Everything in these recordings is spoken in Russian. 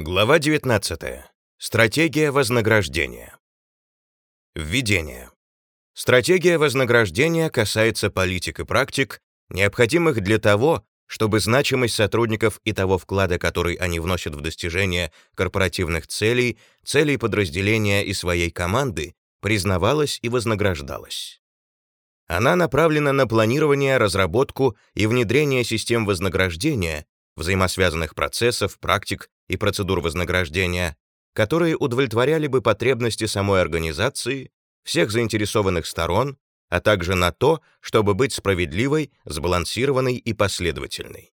Глава 19. Стратегия вознаграждения. Введение. Стратегия вознаграждения касается политик и практик, необходимых для того, чтобы значимость сотрудников и того вклада, который они вносят в достижение корпоративных целей, целей подразделения и своей команды, признавалась и вознаграждалась. Она направлена на планирование, разработку и внедрение систем вознаграждения, взаимосвязанных процессов, практик и процедур вознаграждения, которые удовлетворяли бы потребности самой организации, всех заинтересованных сторон, а также на то, чтобы быть справедливой, сбалансированной и последовательной.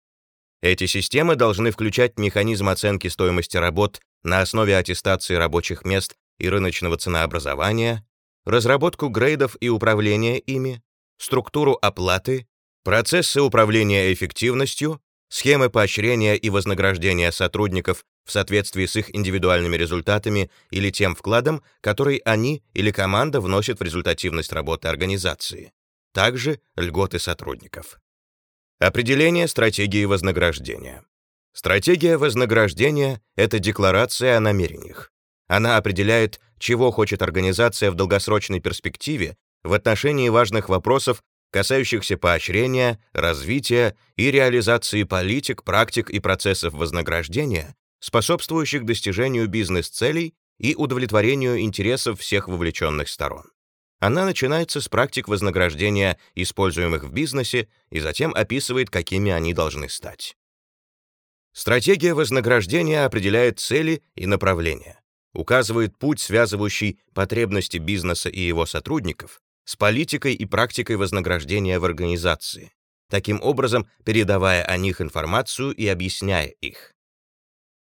Эти системы должны включать механизм оценки стоимости работ на основе аттестации рабочих мест и рыночного ценообразования, разработку грейдов и управления ими, структуру оплаты, процессы управления эффективностью, схемы поощрения и вознаграждения сотрудников в соответствии с их индивидуальными результатами или тем вкладом, который они или команда вносят в результативность работы организации. Также льготы сотрудников. Определение стратегии вознаграждения. Стратегия вознаграждения — это декларация о намерениях. Она определяет, чего хочет организация в долгосрочной перспективе в отношении важных вопросов касающихся поощрения, развития и реализации политик, практик и процессов вознаграждения, способствующих достижению бизнес-целей и удовлетворению интересов всех вовлеченных сторон. Она начинается с практик вознаграждения, используемых в бизнесе, и затем описывает, какими они должны стать. Стратегия вознаграждения определяет цели и направления, указывает путь, связывающий потребности бизнеса и его сотрудников, с политикой и практикой вознаграждения в организации, таким образом передавая о них информацию и объясняя их.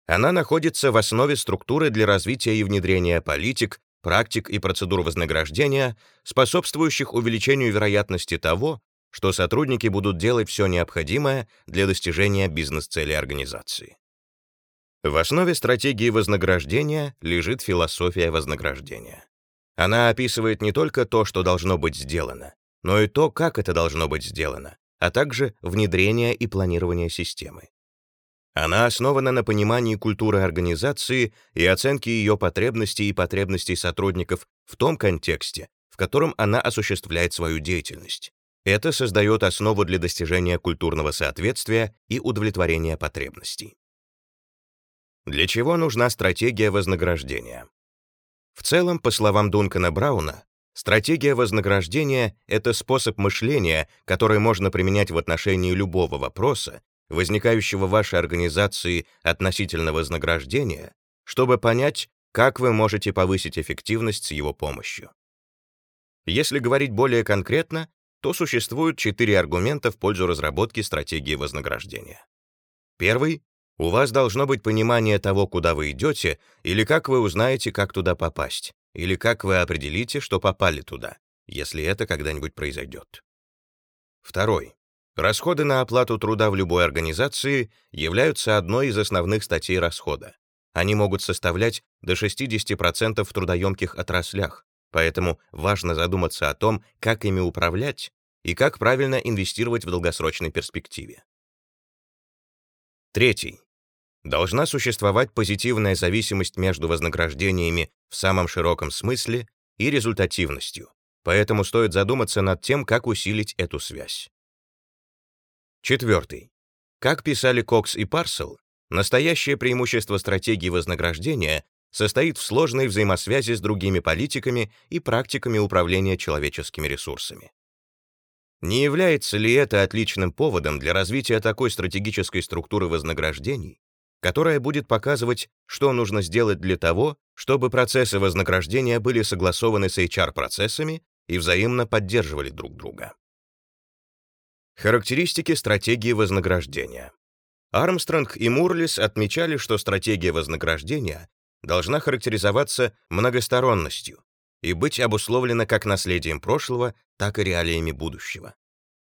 Она находится в основе структуры для развития и внедрения политик, практик и процедур вознаграждения, способствующих увеличению вероятности того, что сотрудники будут делать все необходимое для достижения бизнес-целей организации. В основе стратегии вознаграждения лежит философия вознаграждения. Она описывает не только то, что должно быть сделано, но и то, как это должно быть сделано, а также внедрение и планирование системы. Она основана на понимании культуры организации и оценке ее потребностей и потребностей сотрудников в том контексте, в котором она осуществляет свою деятельность. Это создает основу для достижения культурного соответствия и удовлетворения потребностей. Для чего нужна стратегия вознаграждения? В целом, по словам Дункана Брауна, стратегия вознаграждения — это способ мышления, который можно применять в отношении любого вопроса, возникающего в вашей организации относительно вознаграждения, чтобы понять, как вы можете повысить эффективность с его помощью. Если говорить более конкретно, то существует четыре аргумента в пользу разработки стратегии вознаграждения. Первый у вас должно быть понимание того, куда вы идете, или как вы узнаете, как туда попасть, или как вы определите, что попали туда, если это когда-нибудь произойдет. Второй. Расходы на оплату труда в любой организации являются одной из основных статей расхода. Они могут составлять до 60% в трудоемких отраслях, поэтому важно задуматься о том, как ими управлять и как правильно инвестировать в долгосрочной перспективе. Третий должна существовать позитивная зависимость между вознаграждениями в самом широком смысле и результативностью, поэтому стоит задуматься над тем, как усилить эту связь. Четвертый. Как писали Кокс и Парсел, настоящее преимущество стратегии вознаграждения состоит в сложной взаимосвязи с другими политиками и практиками управления человеческими ресурсами. Не является ли это отличным поводом для развития такой стратегической структуры вознаграждений, которая будет показывать, что нужно сделать для того, чтобы процессы вознаграждения были согласованы с HR-процессами и взаимно поддерживали друг друга. Характеристики стратегии вознаграждения. Армстронг и Мурлис отмечали, что стратегия вознаграждения должна характеризоваться многосторонностью и быть обусловлена как наследием прошлого, так и реалиями будущего.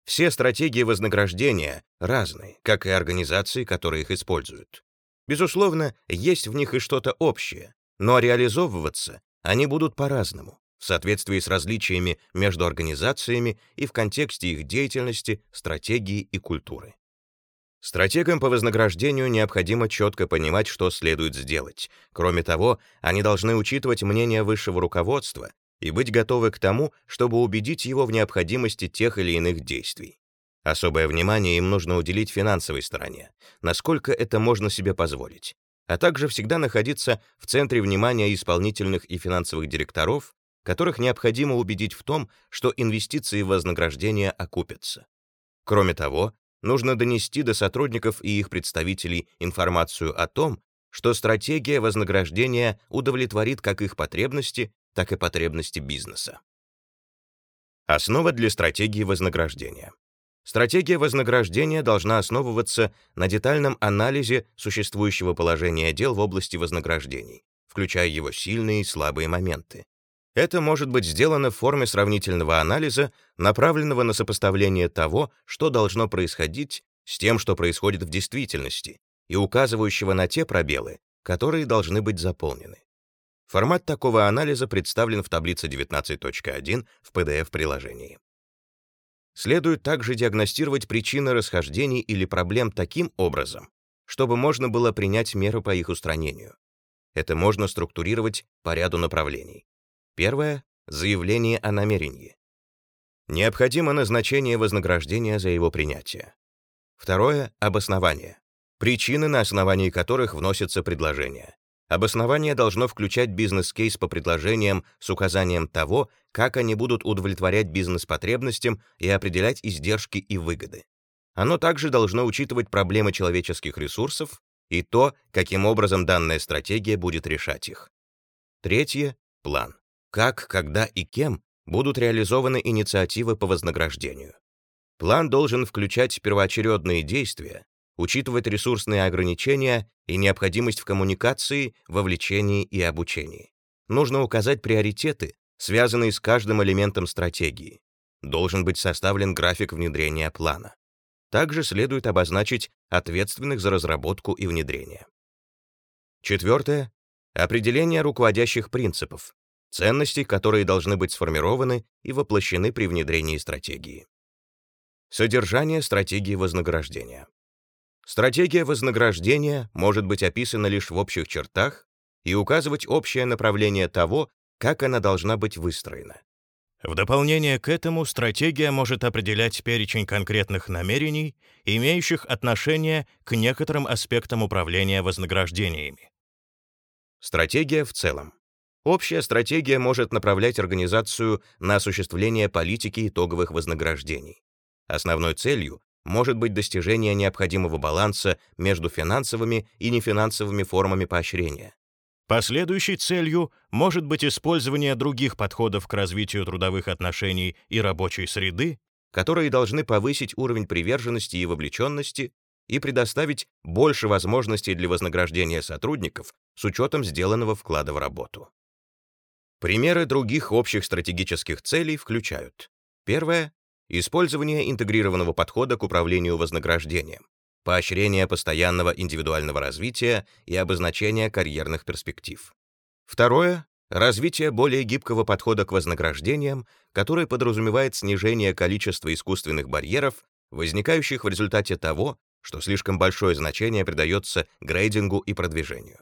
Все стратегии вознаграждения разные, как и организации, которые их используют. Безусловно, есть в них и что-то общее, но реализовываться они будут по-разному, в соответствии с различиями между организациями и в контексте их деятельности, стратегии и культуры. Стратегам по вознаграждению необходимо четко понимать, что следует сделать. Кроме того, они должны учитывать мнение высшего руководства и быть готовы к тому, чтобы убедить его в необходимости тех или иных действий. Особое внимание им нужно уделить финансовой стороне, насколько это можно себе позволить, а также всегда находиться в центре внимания исполнительных и финансовых директоров, которых необходимо убедить в том, что инвестиции в вознаграждение окупятся. Кроме того, нужно донести до сотрудников и их представителей информацию о том, что стратегия вознаграждения удовлетворит как их потребности, так и потребности бизнеса. Основа для стратегии вознаграждения. Стратегия вознаграждения должна основываться на детальном анализе существующего положения дел в области вознаграждений, включая его сильные и слабые моменты. Это может быть сделано в форме сравнительного анализа, направленного на сопоставление того, что должно происходить, с тем, что происходит в действительности, и указывающего на те пробелы, которые должны быть заполнены. Формат такого анализа представлен в таблице 19.1 в PDF-приложении. Следует также диагностировать причины расхождений или проблем таким образом, чтобы можно было принять меры по их устранению. Это можно структурировать по ряду направлений. Первое — заявление о намерении. Необходимо назначение вознаграждения за его принятие. Второе — обоснование. Причины, на основании которых вносятся предложения. Обоснование должно включать бизнес-кейс по предложениям с указанием того, как они будут удовлетворять бизнес-потребностям и определять издержки и выгоды. Оно также должно учитывать проблемы человеческих ресурсов и то, каким образом данная стратегия будет решать их. Третье — план. Как, когда и кем будут реализованы инициативы по вознаграждению. План должен включать первоочередные действия, учитывать ресурсные ограничения и необходимость в коммуникации, вовлечении и обучении. Нужно указать приоритеты, связанные с каждым элементом стратегии. Должен быть составлен график внедрения плана. Также следует обозначить ответственных за разработку и внедрение. Четвертое. Определение руководящих принципов, ценностей, которые должны быть сформированы и воплощены при внедрении стратегии. Содержание стратегии вознаграждения. Стратегия вознаграждения может быть описана лишь в общих чертах и указывать общее направление того, как она должна быть выстроена. В дополнение к этому стратегия может определять перечень конкретных намерений, имеющих отношение к некоторым аспектам управления вознаграждениями. Стратегия в целом. Общая стратегия может направлять организацию на осуществление политики итоговых вознаграждений. Основной целью может быть достижение необходимого баланса между финансовыми и нефинансовыми формами поощрения. Последующей целью может быть использование других подходов к развитию трудовых отношений и рабочей среды, которые должны повысить уровень приверженности и вовлеченности и предоставить больше возможностей для вознаграждения сотрудников с учетом сделанного вклада в работу. Примеры других общих стратегических целей включают Первое Использование интегрированного подхода к управлению вознаграждением, поощрение постоянного индивидуального развития и обозначение карьерных перспектив. Второе — развитие более гибкого подхода к вознаграждениям, который подразумевает снижение количества искусственных барьеров, возникающих в результате того, что слишком большое значение придается грейдингу и продвижению.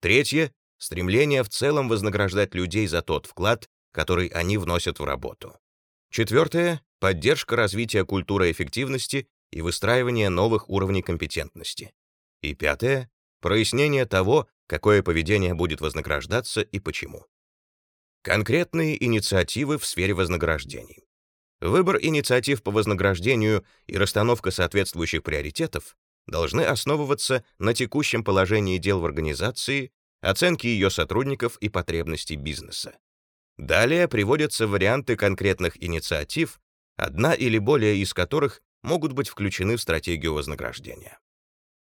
Третье — стремление в целом вознаграждать людей за тот вклад, который они вносят в работу. Четвертое — поддержка развития культуры эффективности и выстраивание новых уровней компетентности. И пятое — прояснение того, какое поведение будет вознаграждаться и почему. Конкретные инициативы в сфере вознаграждений. Выбор инициатив по вознаграждению и расстановка соответствующих приоритетов должны основываться на текущем положении дел в организации, оценке ее сотрудников и потребностей бизнеса. Далее приводятся варианты конкретных инициатив, одна или более из которых могут быть включены в стратегию вознаграждения.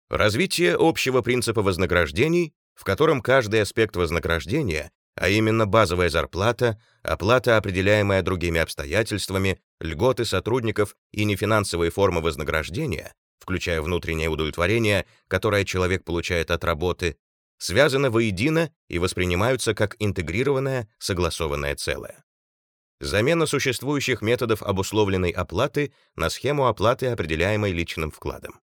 Развитие общего принципа вознаграждений, в котором каждый аспект вознаграждения, а именно базовая зарплата, оплата, определяемая другими обстоятельствами, льготы сотрудников и нефинансовые формы вознаграждения, включая внутреннее удовлетворение, которое человек получает от работы, связаны воедино и воспринимаются как интегрированное, согласованное целое. Замена существующих методов обусловленной оплаты на схему оплаты, определяемой личным вкладом.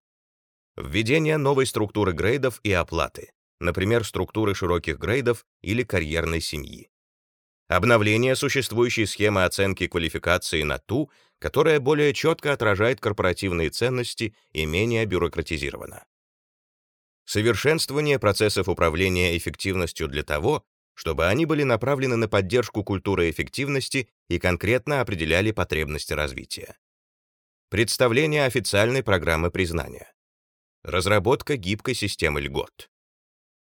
Введение новой структуры грейдов и оплаты, например, структуры широких грейдов или карьерной семьи. Обновление существующей схемы оценки квалификации на ту, которая более четко отражает корпоративные ценности и менее бюрократизирована. Совершенствование процессов управления эффективностью для того, чтобы они были направлены на поддержку культуры эффективности и конкретно определяли потребности развития. Представление официальной программы признания. Разработка гибкой системы льгот.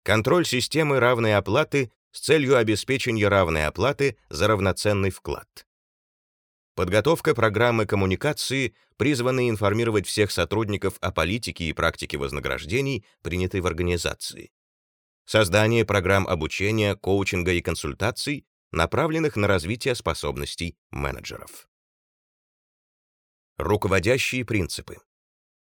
Контроль системы равной оплаты с целью обеспечения равной оплаты за равноценный вклад. Подготовка программы коммуникации, призванной информировать всех сотрудников о политике и практике вознаграждений, принятой в организации создание программ обучения, коучинга и консультаций, направленных на развитие способностей менеджеров. Руководящие принципы.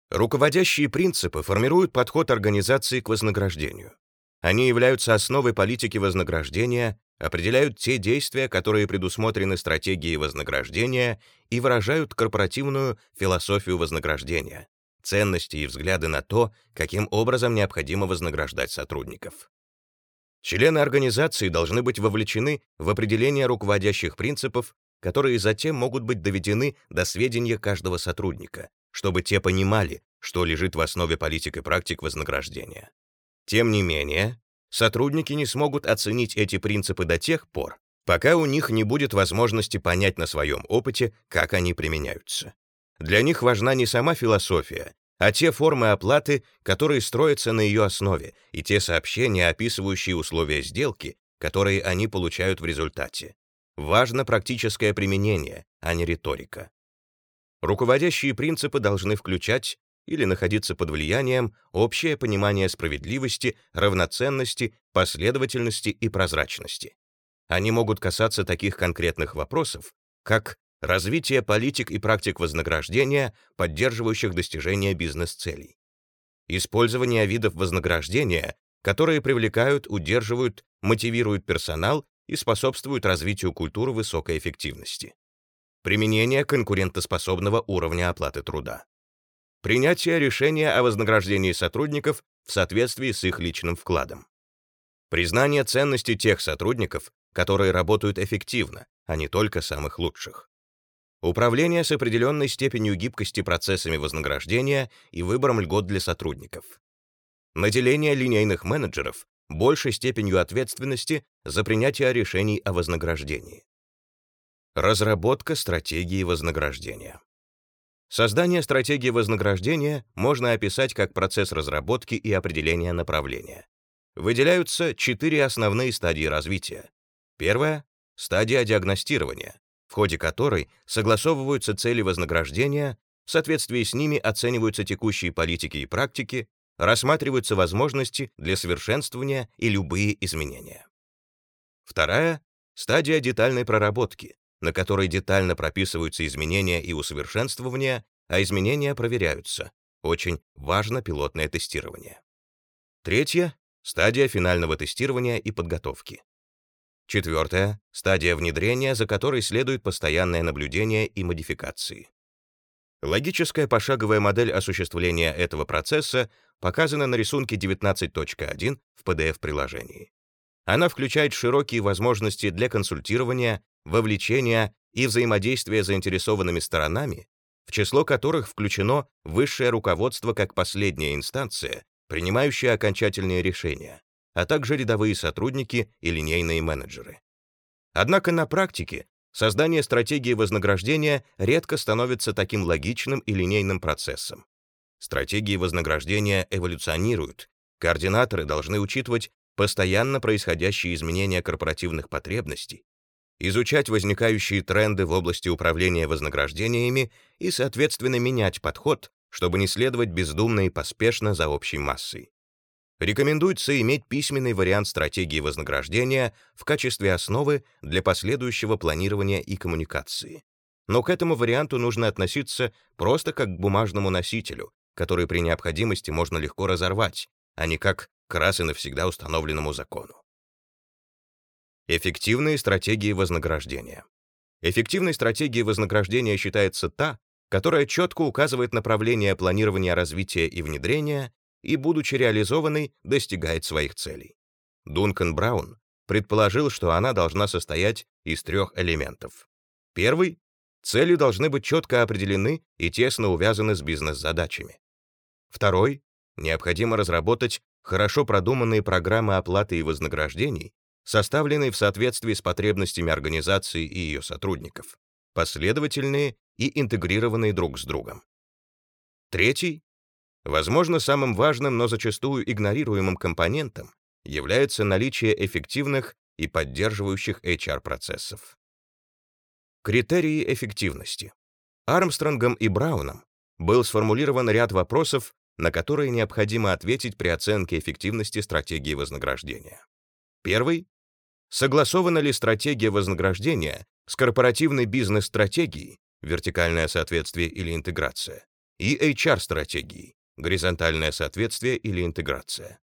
Руководящие принципы формируют подход организации к вознаграждению. Они являются основой политики вознаграждения, определяют те действия, которые предусмотрены стратегией вознаграждения и выражают корпоративную философию вознаграждения, ценности и взгляды на то, каким образом необходимо вознаграждать сотрудников. Члены организации должны быть вовлечены в определение руководящих принципов, которые затем могут быть доведены до сведения каждого сотрудника, чтобы те понимали, что лежит в основе политик и практик вознаграждения. Тем не менее, сотрудники не смогут оценить эти принципы до тех пор, пока у них не будет возможности понять на своем опыте, как они применяются. Для них важна не сама философия, а те формы оплаты, которые строятся на ее основе, и те сообщения, описывающие условия сделки, которые они получают в результате. Важно практическое применение, а не риторика. Руководящие принципы должны включать или находиться под влиянием общее понимание справедливости, равноценности, последовательности и прозрачности. Они могут касаться таких конкретных вопросов, как развитие политик и практик вознаграждения, поддерживающих достижение бизнес-целей, использование видов вознаграждения, которые привлекают, удерживают, мотивируют персонал и способствуют развитию культуры высокой эффективности, применение конкурентоспособного уровня оплаты труда, принятие решения о вознаграждении сотрудников в соответствии с их личным вкладом, признание ценности тех сотрудников, которые работают эффективно, а не только самых лучших. Управление с определенной степенью гибкости процессами вознаграждения и выбором льгот для сотрудников. Наделение линейных менеджеров большей степенью ответственности за принятие решений о вознаграждении. Разработка стратегии вознаграждения. Создание стратегии вознаграждения можно описать как процесс разработки и определения направления. Выделяются четыре основные стадии развития. Первая — стадия диагностирования, в ходе которой согласовываются цели вознаграждения, в соответствии с ними оцениваются текущие политики и практики, рассматриваются возможности для совершенствования и любые изменения. Вторая — стадия детальной проработки, на которой детально прописываются изменения и усовершенствования, а изменения проверяются. Очень важно пилотное тестирование. Третья — стадия финального тестирования и подготовки. Четвертое — стадия внедрения, за которой следует постоянное наблюдение и модификации. Логическая пошаговая модель осуществления этого процесса показана на рисунке 19.1 в PDF-приложении. Она включает широкие возможности для консультирования, вовлечения и взаимодействия с заинтересованными сторонами, в число которых включено высшее руководство как последняя инстанция, принимающая окончательные решения, а также рядовые сотрудники и линейные менеджеры. Однако на практике создание стратегии вознаграждения редко становится таким логичным и линейным процессом. Стратегии вознаграждения эволюционируют, координаторы должны учитывать постоянно происходящие изменения корпоративных потребностей, изучать возникающие тренды в области управления вознаграждениями и, соответственно, менять подход, чтобы не следовать бездумно и поспешно за общей массой. Рекомендуется иметь письменный вариант стратегии вознаграждения в качестве основы для последующего планирования и коммуникации. Но к этому варианту нужно относиться просто как к бумажному носителю, который при необходимости можно легко разорвать, а не как к раз и навсегда установленному закону. Эффективные стратегии вознаграждения. Эффективной стратегией вознаграждения считается та, которая четко указывает направление планирования развития и внедрения и, будучи реализованной, достигает своих целей. Дункан Браун предположил, что она должна состоять из трех элементов. Первый — цели должны быть четко определены и тесно увязаны с бизнес-задачами. Второй — необходимо разработать хорошо продуманные программы оплаты и вознаграждений, составленные в соответствии с потребностями организации и ее сотрудников, последовательные и интегрированные друг с другом. Третий, возможно, самым важным, но зачастую игнорируемым компонентом является наличие эффективных и поддерживающих HR-процессов. Критерии эффективности. Армстронгом и Брауном был сформулирован ряд вопросов, на которые необходимо ответить при оценке эффективности стратегии вознаграждения. Первый Согласована ли стратегия вознаграждения с корпоративной бизнес-стратегией, вертикальное соответствие или интеграция, и HR-стратегией, горизонтальное соответствие или интеграция?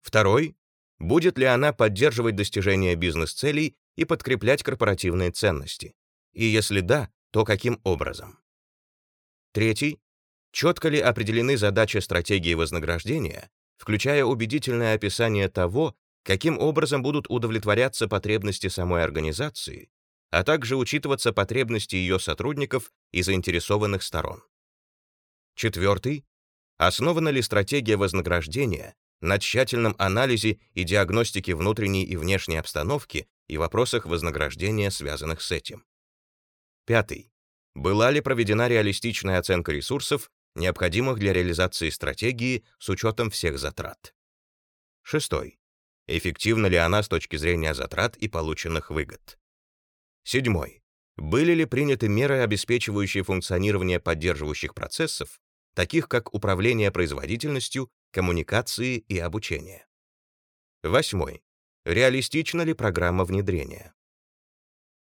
Второй. Будет ли она поддерживать достижение бизнес-целей и подкреплять корпоративные ценности? И если да, то каким образом? Третий. Четко ли определены задачи стратегии вознаграждения, включая убедительное описание того, каким образом будут удовлетворяться потребности самой организации, а также учитываться потребности ее сотрудников и заинтересованных сторон. Четвертый. Основана ли стратегия вознаграждения на тщательном анализе и диагностике внутренней и внешней обстановки и вопросах вознаграждения, связанных с этим? Пятый. Была ли проведена реалистичная оценка ресурсов, необходимых для реализации стратегии с учетом всех затрат? Шестой. Эффективна ли она с точки зрения затрат и полученных выгод? Седьмой. Были ли приняты меры, обеспечивающие функционирование поддерживающих процессов, таких как управление производительностью, коммуникации и обучение? Восьмой. Реалистична ли программа внедрения?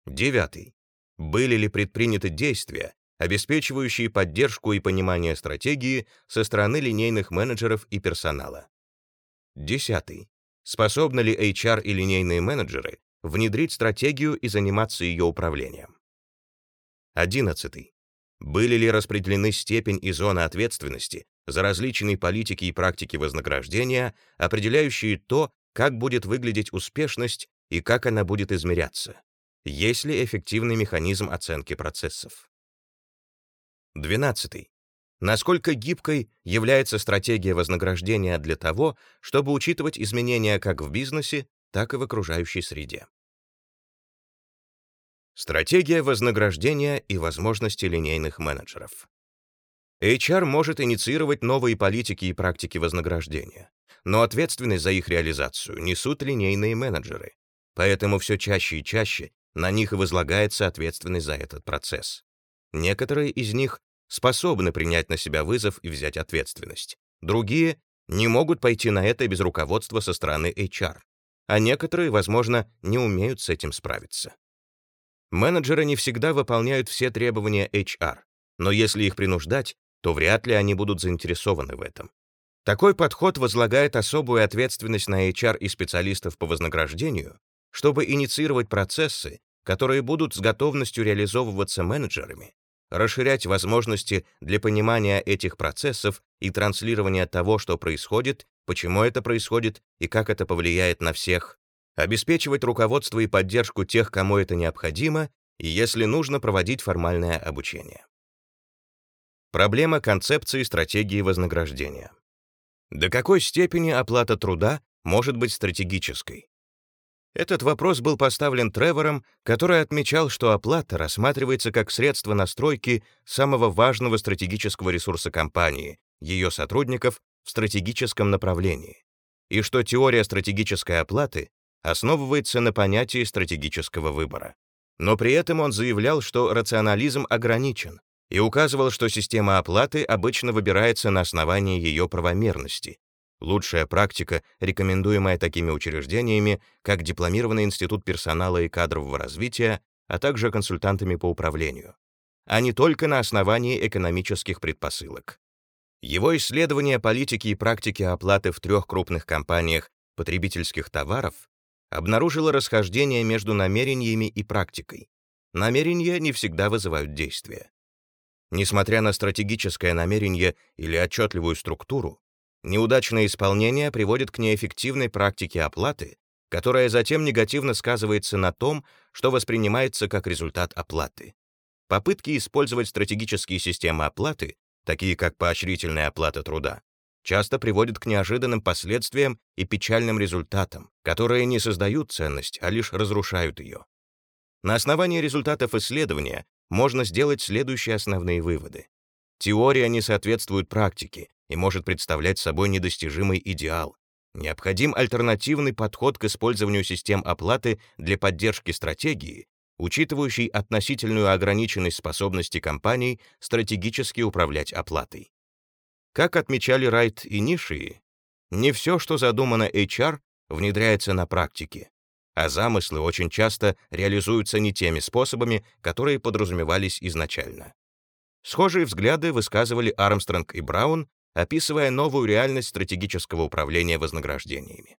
Девятый. Были ли предприняты действия, обеспечивающие поддержку и понимание стратегии со стороны линейных менеджеров и персонала? Десятый. Способны ли HR и линейные менеджеры внедрить стратегию и заниматься ее управлением? 11. Были ли распределены степень и зона ответственности за различные политики и практики вознаграждения, определяющие то, как будет выглядеть успешность и как она будет измеряться? Есть ли эффективный механизм оценки процессов? 12. Насколько гибкой является стратегия вознаграждения для того, чтобы учитывать изменения как в бизнесе, так и в окружающей среде? Стратегия вознаграждения и возможности линейных менеджеров. HR может инициировать новые политики и практики вознаграждения, но ответственность за их реализацию несут линейные менеджеры, поэтому все чаще и чаще на них и возлагается ответственность за этот процесс. Некоторые из них способны принять на себя вызов и взять ответственность. Другие не могут пойти на это без руководства со стороны HR, а некоторые, возможно, не умеют с этим справиться. Менеджеры не всегда выполняют все требования HR, но если их принуждать, то вряд ли они будут заинтересованы в этом. Такой подход возлагает особую ответственность на HR и специалистов по вознаграждению, чтобы инициировать процессы, которые будут с готовностью реализовываться менеджерами расширять возможности для понимания этих процессов и транслирования того, что происходит, почему это происходит и как это повлияет на всех, обеспечивать руководство и поддержку тех, кому это необходимо, и, если нужно, проводить формальное обучение. Проблема концепции стратегии вознаграждения. До какой степени оплата труда может быть стратегической? Этот вопрос был поставлен Тревором, который отмечал, что оплата рассматривается как средство настройки самого важного стратегического ресурса компании, ее сотрудников в стратегическом направлении, и что теория стратегической оплаты основывается на понятии стратегического выбора. Но при этом он заявлял, что рационализм ограничен, и указывал, что система оплаты обычно выбирается на основании ее правомерности, Лучшая практика, рекомендуемая такими учреждениями, как Дипломированный институт персонала и кадрового развития, а также консультантами по управлению, а не только на основании экономических предпосылок. Его исследование политики и практики оплаты в трех крупных компаниях потребительских товаров обнаружило расхождение между намерениями и практикой. Намерения не всегда вызывают действия. Несмотря на стратегическое намерение или отчетливую структуру, Неудачное исполнение приводит к неэффективной практике оплаты, которая затем негативно сказывается на том, что воспринимается как результат оплаты. Попытки использовать стратегические системы оплаты, такие как поощрительная оплата труда, часто приводят к неожиданным последствиям и печальным результатам, которые не создают ценность, а лишь разрушают ее. На основании результатов исследования можно сделать следующие основные выводы. Теория не соответствует практике и может представлять собой недостижимый идеал. Необходим альтернативный подход к использованию систем оплаты для поддержки стратегии, учитывающий относительную ограниченность способности компаний стратегически управлять оплатой. Как отмечали Райт и Ниши, не все, что задумано HR, внедряется на практике, а замыслы очень часто реализуются не теми способами, которые подразумевались изначально. Схожие взгляды высказывали Армстронг и Браун, описывая новую реальность стратегического управления вознаграждениями.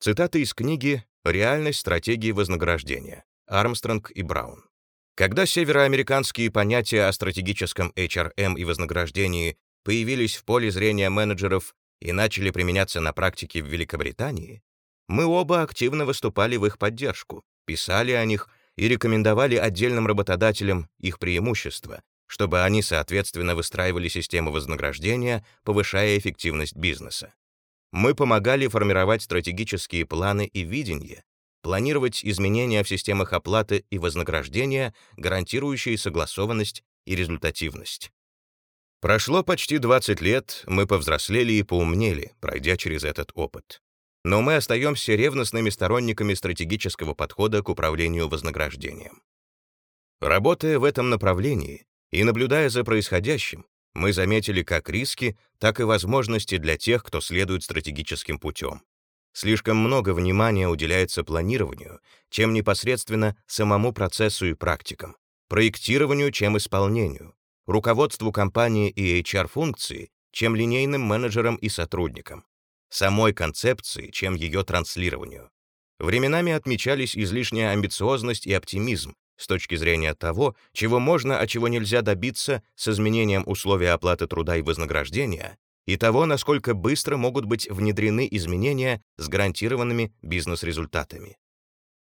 Цитаты из книги «Реальность стратегии вознаграждения» Армстронг и Браун. Когда североамериканские понятия о стратегическом HRM и вознаграждении появились в поле зрения менеджеров и начали применяться на практике в Великобритании, мы оба активно выступали в их поддержку, писали о них и рекомендовали отдельным работодателям их преимущества, чтобы они, соответственно, выстраивали систему вознаграждения, повышая эффективность бизнеса. Мы помогали формировать стратегические планы и видения, планировать изменения в системах оплаты и вознаграждения, гарантирующие согласованность и результативность. Прошло почти 20 лет, мы повзрослели и поумнели, пройдя через этот опыт. Но мы остаемся ревностными сторонниками стратегического подхода к управлению вознаграждением. Работая в этом направлении и наблюдая за происходящим, мы заметили как риски, так и возможности для тех, кто следует стратегическим путем. Слишком много внимания уделяется планированию, чем непосредственно самому процессу и практикам, проектированию, чем исполнению, руководству компании и HR-функции, чем линейным менеджерам и сотрудникам, самой концепции, чем ее транслированию. Временами отмечались излишняя амбициозность и оптимизм с точки зрения того, чего можно, а чего нельзя добиться с изменением условий оплаты труда и вознаграждения, и того, насколько быстро могут быть внедрены изменения с гарантированными бизнес-результатами.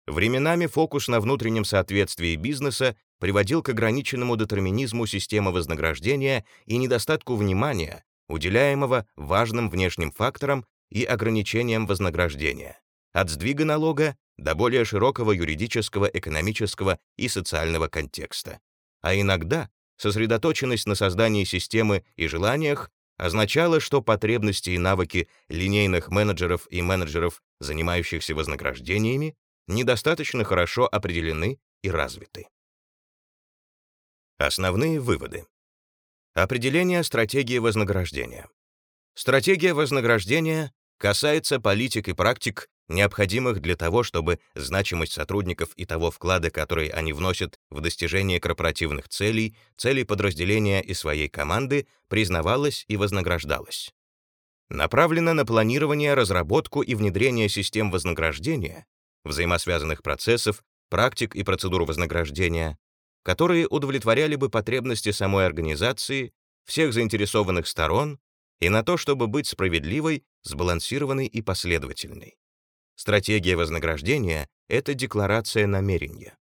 Временами фокус на внутреннем соответствии бизнеса приводил к ограниченному детерминизму системы вознаграждения и недостатку внимания, уделяемого важным внешним факторам и ограничениям вознаграждения, от сдвига налога до более широкого юридического, экономического и социального контекста. А иногда сосредоточенность на создании системы и желаниях означала, что потребности и навыки линейных менеджеров и менеджеров, занимающихся вознаграждениями, недостаточно хорошо определены и развиты. Основные выводы. Определение стратегии вознаграждения. Стратегия вознаграждения касается политик и практик, необходимых для того, чтобы значимость сотрудников и того вклада, который они вносят в достижение корпоративных целей, целей подразделения и своей команды, признавалась и вознаграждалась. Направлена на планирование, разработку и внедрение систем вознаграждения, взаимосвязанных процессов, практик и процедур вознаграждения, которые удовлетворяли бы потребности самой организации, всех заинтересованных сторон и на то, чтобы быть справедливой, сбалансированной и последовательной. Стратегия вознаграждения — это декларация намерения.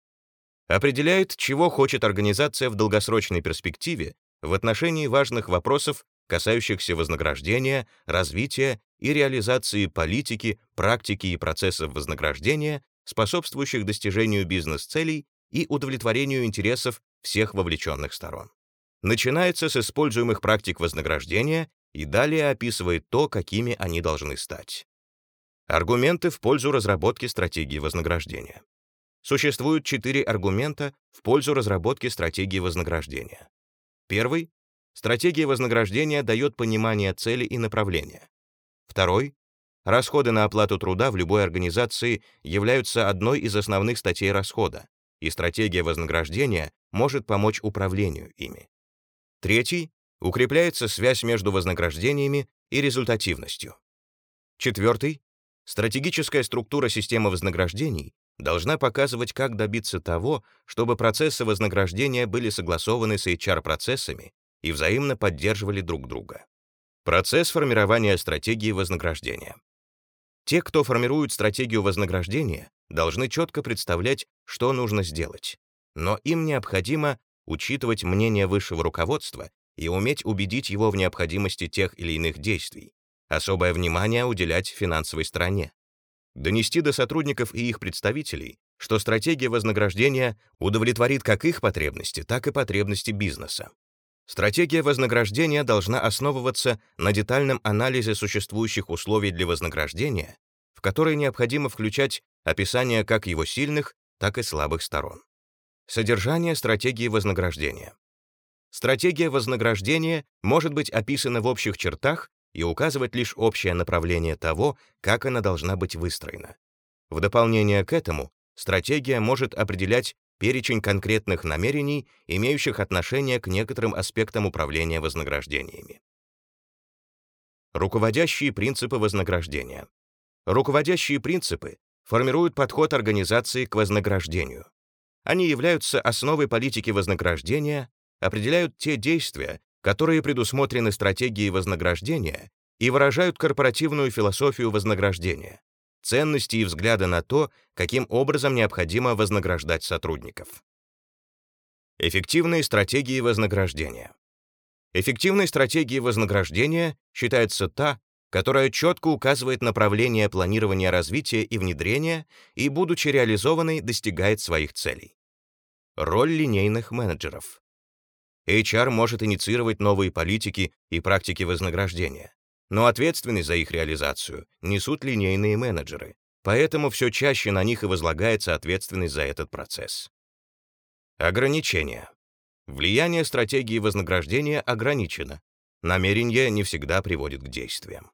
Определяет, чего хочет организация в долгосрочной перспективе в отношении важных вопросов, касающихся вознаграждения, развития и реализации политики, практики и процессов вознаграждения, способствующих достижению бизнес-целей и удовлетворению интересов всех вовлеченных сторон. Начинается с используемых практик вознаграждения и далее описывает то, какими они должны стать. Аргументы в пользу разработки стратегии вознаграждения. Существуют четыре аргумента в пользу разработки стратегии вознаграждения. Первый — стратегия вознаграждения дает понимание цели и направления. Второй — расходы на оплату труда в любой организации являются одной из основных статей расхода, и стратегия вознаграждения может помочь управлению ими. Третий — укрепляется связь между вознаграждениями и результативностью. Четвертый — стратегическая структура системы вознаграждений должна показывать, как добиться того, чтобы процессы вознаграждения были согласованы с HR-процессами и взаимно поддерживали друг друга. Процесс формирования стратегии вознаграждения. Те, кто формирует стратегию вознаграждения, должны четко представлять, что нужно сделать. Но им необходимо учитывать мнение высшего руководства и уметь убедить его в необходимости тех или иных действий, особое внимание уделять финансовой стороне, донести до сотрудников и их представителей, что стратегия вознаграждения удовлетворит как их потребности, так и потребности бизнеса. Стратегия вознаграждения должна основываться на детальном анализе существующих условий для вознаграждения, в которые необходимо включать описание как его сильных, так и слабых сторон. Содержание стратегии вознаграждения. Стратегия вознаграждения может быть описана в общих чертах и указывать лишь общее направление того, как она должна быть выстроена. В дополнение к этому, стратегия может определять перечень конкретных намерений, имеющих отношение к некоторым аспектам управления вознаграждениями. Руководящие принципы вознаграждения. Руководящие принципы формируют подход организации к вознаграждению. Они являются основой политики вознаграждения, определяют те действия, которые предусмотрены стратегией вознаграждения и выражают корпоративную философию вознаграждения, ценности и взгляды на то, каким образом необходимо вознаграждать сотрудников. Эффективные стратегии вознаграждения. Эффективной стратегией вознаграждения считается та, которая четко указывает направление планирования развития и внедрения и, будучи реализованной, достигает своих целей. Роль линейных менеджеров. HR может инициировать новые политики и практики вознаграждения, но ответственность за их реализацию несут линейные менеджеры, поэтому все чаще на них и возлагается ответственность за этот процесс. Ограничения. Влияние стратегии вознаграждения ограничено. Намерение не всегда приводит к действиям.